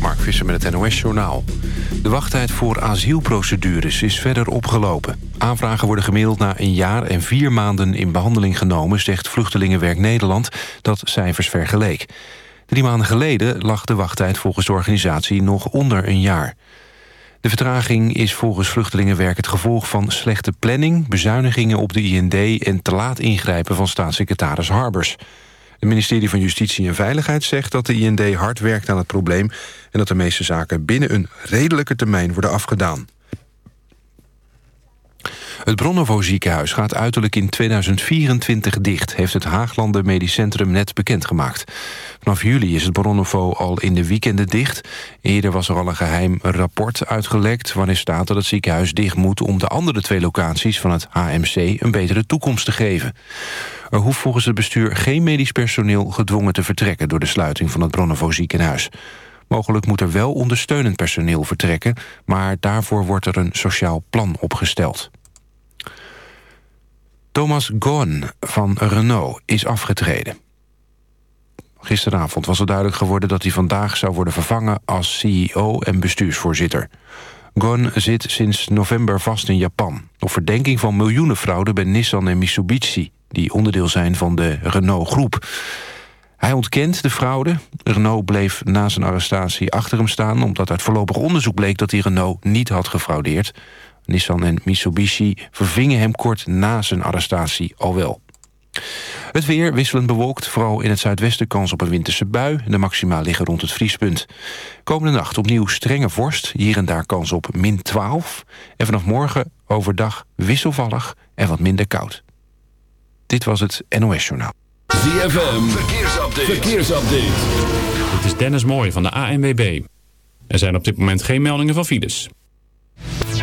Mark Visser met het NOS-journaal. De wachttijd voor asielprocedures is verder opgelopen. Aanvragen worden gemiddeld na een jaar en vier maanden in behandeling genomen... zegt Vluchtelingenwerk Nederland, dat cijfers vergeleek. Drie maanden geleden lag de wachttijd volgens de organisatie nog onder een jaar. De vertraging is volgens Vluchtelingenwerk het gevolg van slechte planning... bezuinigingen op de IND en te laat ingrijpen van staatssecretaris Harbers... Het ministerie van Justitie en Veiligheid zegt dat de IND hard werkt aan het probleem... en dat de meeste zaken binnen een redelijke termijn worden afgedaan. Het Bronnovo ziekenhuis gaat uiterlijk in 2024 dicht... heeft het Haaglanden Medisch Centrum net bekendgemaakt. Vanaf juli is het Bronnovo al in de weekenden dicht. Eerder was er al een geheim rapport uitgelekt... waarin staat dat het ziekenhuis dicht moet... om de andere twee locaties van het HMC een betere toekomst te geven. Er hoeft volgens het bestuur geen medisch personeel gedwongen te vertrekken... door de sluiting van het Bronnovo ziekenhuis. Mogelijk moet er wel ondersteunend personeel vertrekken... maar daarvoor wordt er een sociaal plan opgesteld. Thomas Ghosn van Renault is afgetreden. Gisteravond was er duidelijk geworden dat hij vandaag zou worden vervangen... als CEO en bestuursvoorzitter. Ghosn zit sinds november vast in Japan... op verdenking van miljoenen fraude bij Nissan en Mitsubishi... die onderdeel zijn van de Renault-groep. Hij ontkent de fraude. Renault bleef na zijn arrestatie achter hem staan... omdat uit voorlopig onderzoek bleek dat hij Renault niet had gefraudeerd. Nissan en Mitsubishi vervingen hem kort na zijn arrestatie al wel. Het weer wisselend bewolkt, vooral in het zuidwesten kans op een winterse bui. De maxima liggen rond het vriespunt. Komende nacht opnieuw strenge vorst, hier en daar kans op min 12. En vanaf morgen overdag wisselvallig en wat minder koud. Dit was het NOS Journaal. ZFM, verkeersupdate. verkeersupdate. Dit is Dennis Mooij van de ANWB. Er zijn op dit moment geen meldingen van files.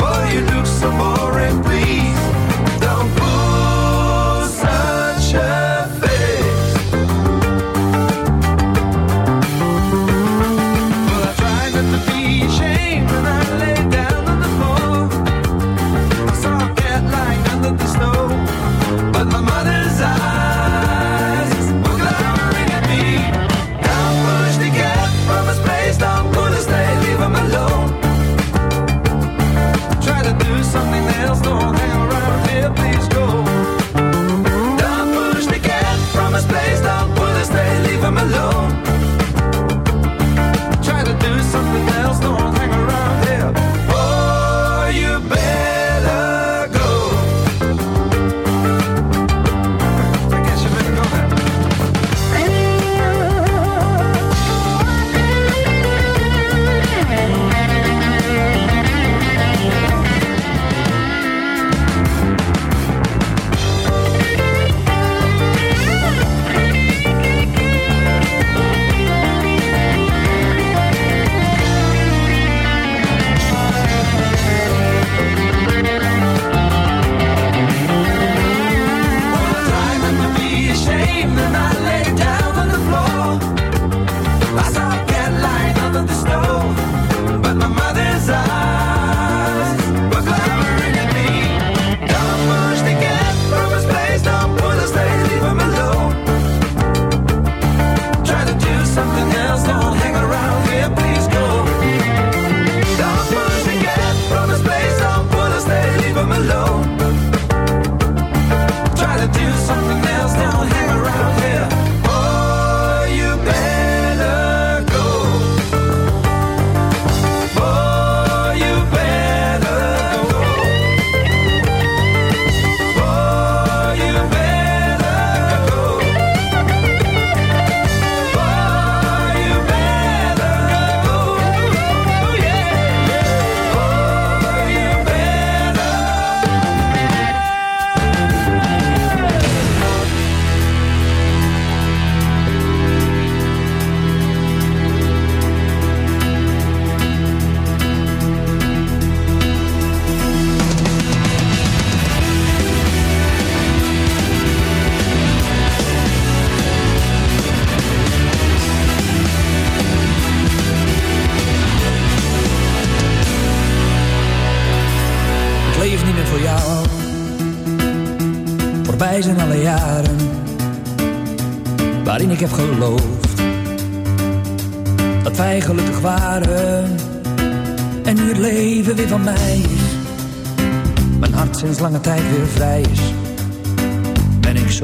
What are you do?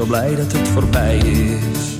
Blij dat het voorbij is.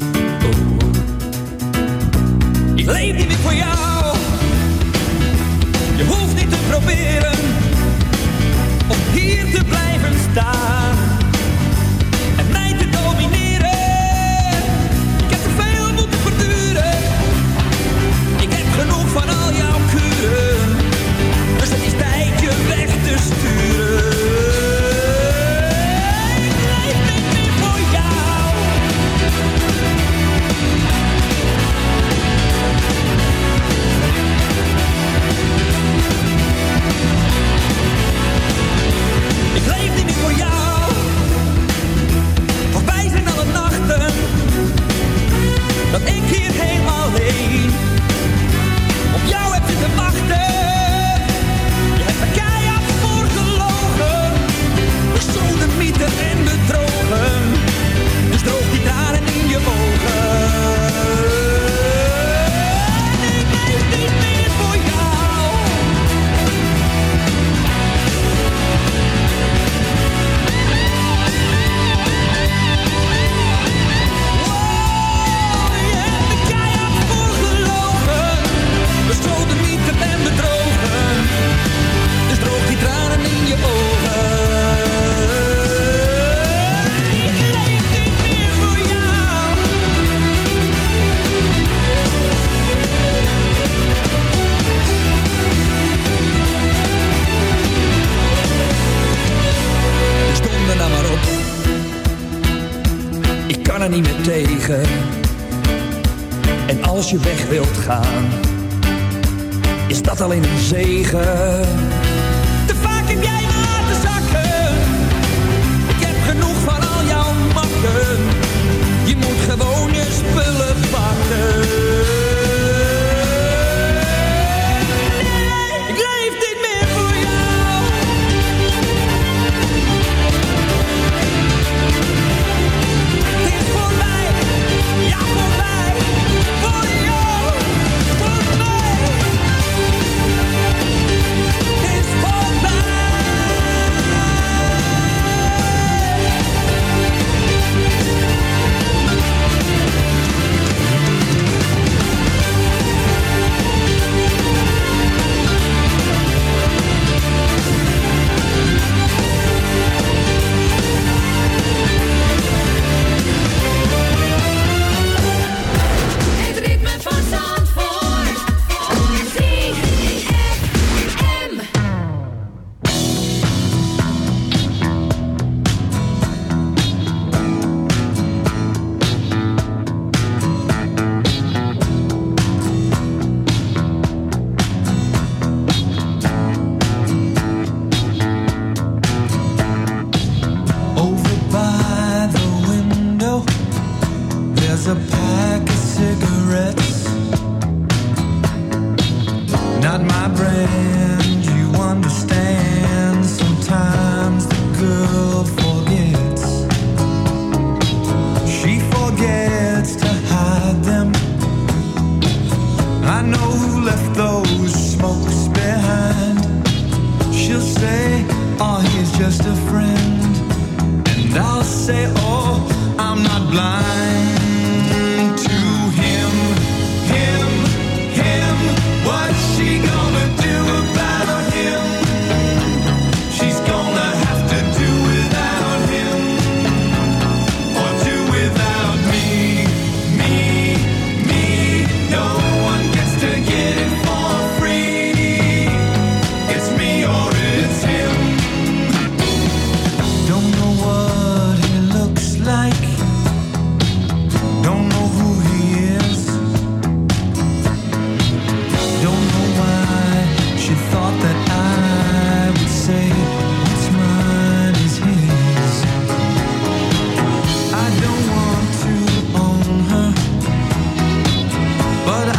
But I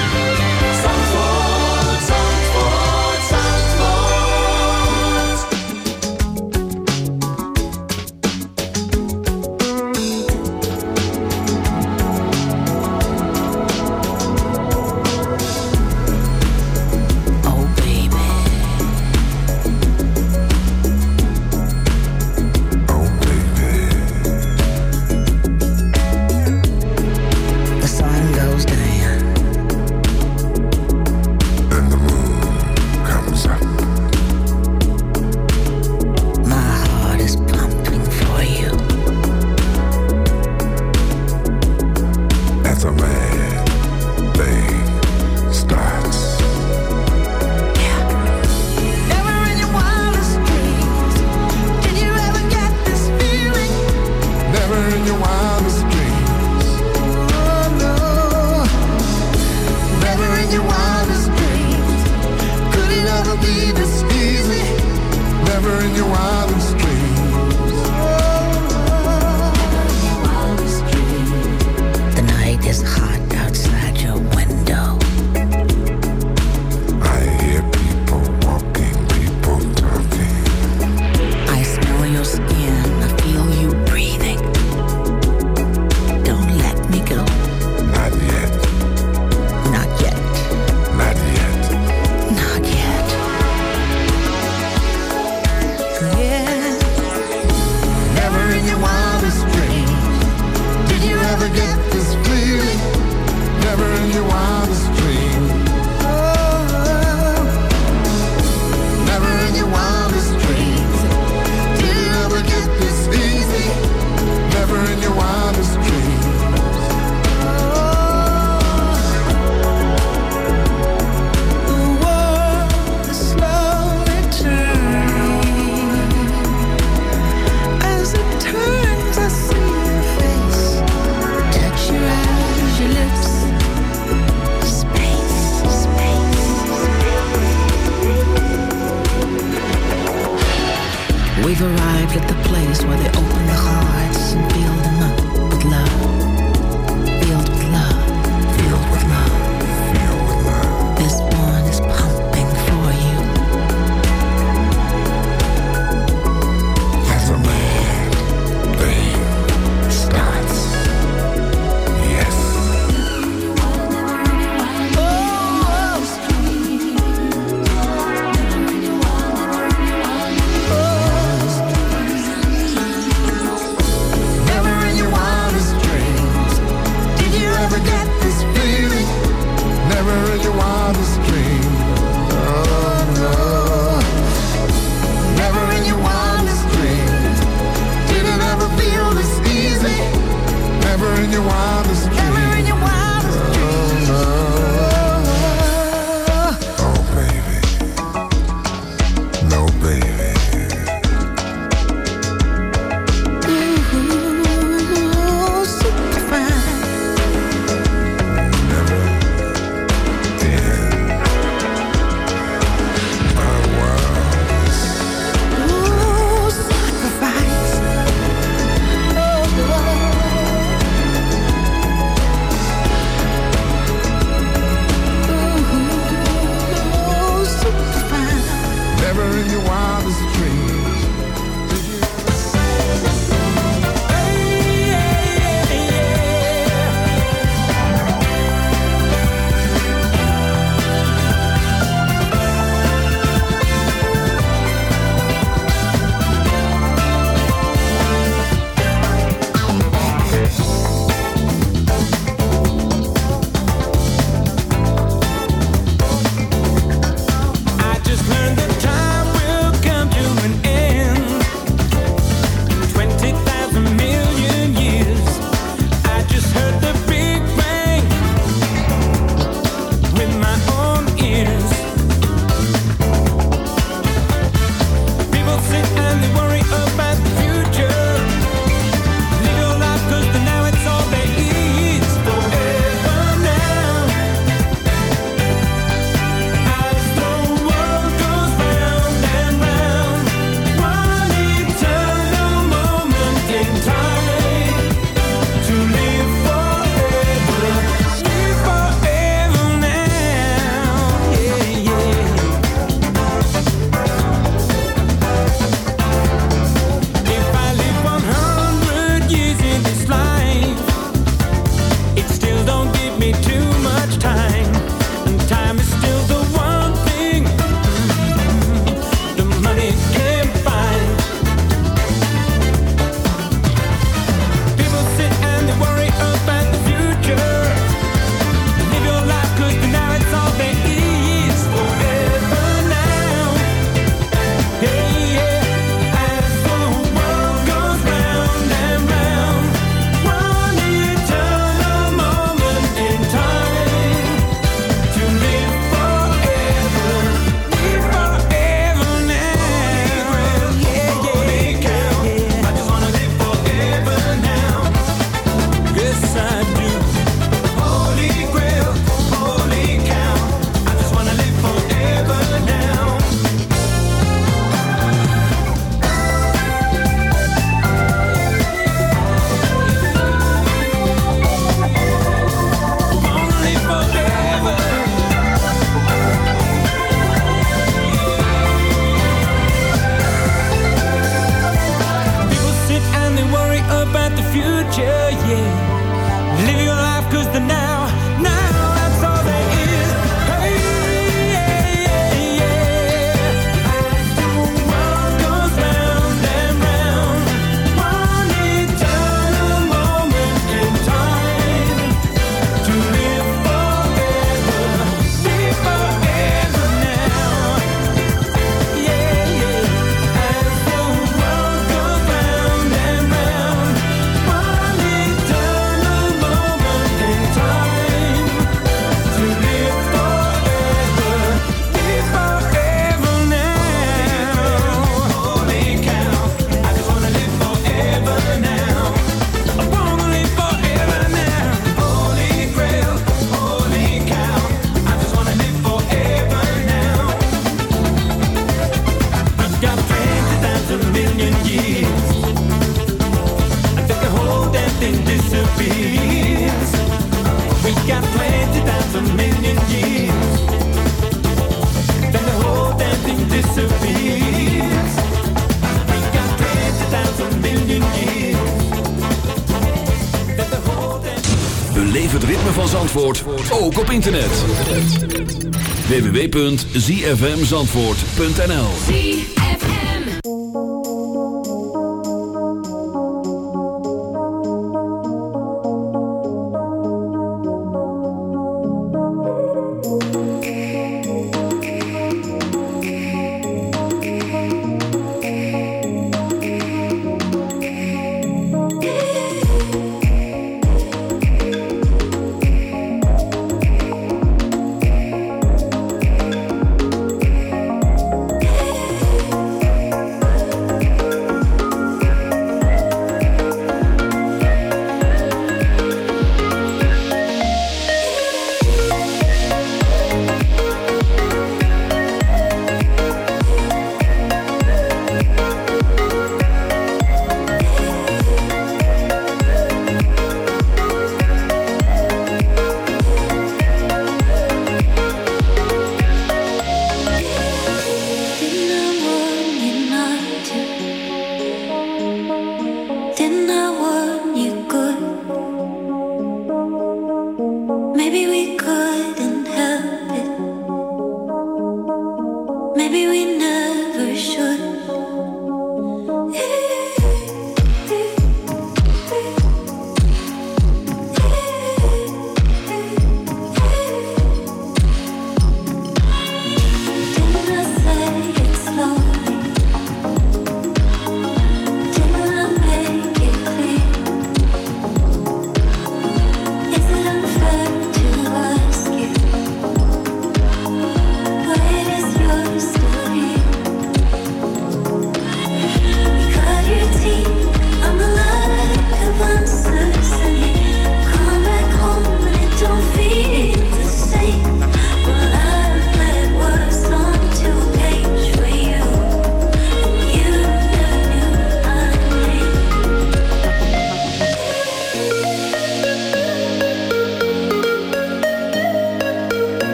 www.zfmzandvoort.nl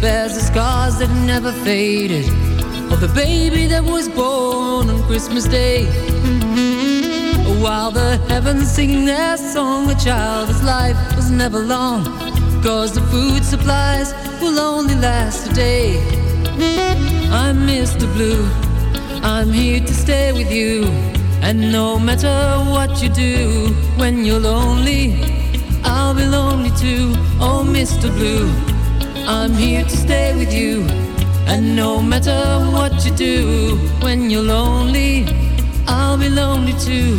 bears the scars that never faded. Of the baby that was born on Christmas Day. While the heavens sing their song, a child's life was never long. Cause the food supplies will only last a day. I'm Mr. Blue, I'm here to stay with you. And no matter what you do, when you're lonely, I'll be lonely too. Oh, Mr. Blue, I'm here to stay with you. And no matter what you do, when you're lonely, I'll be lonely too.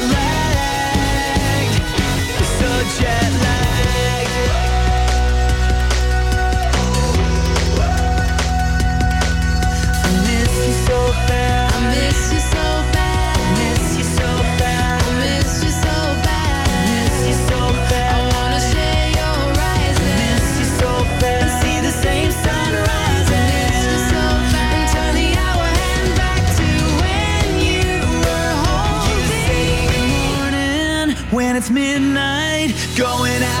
midnight going out.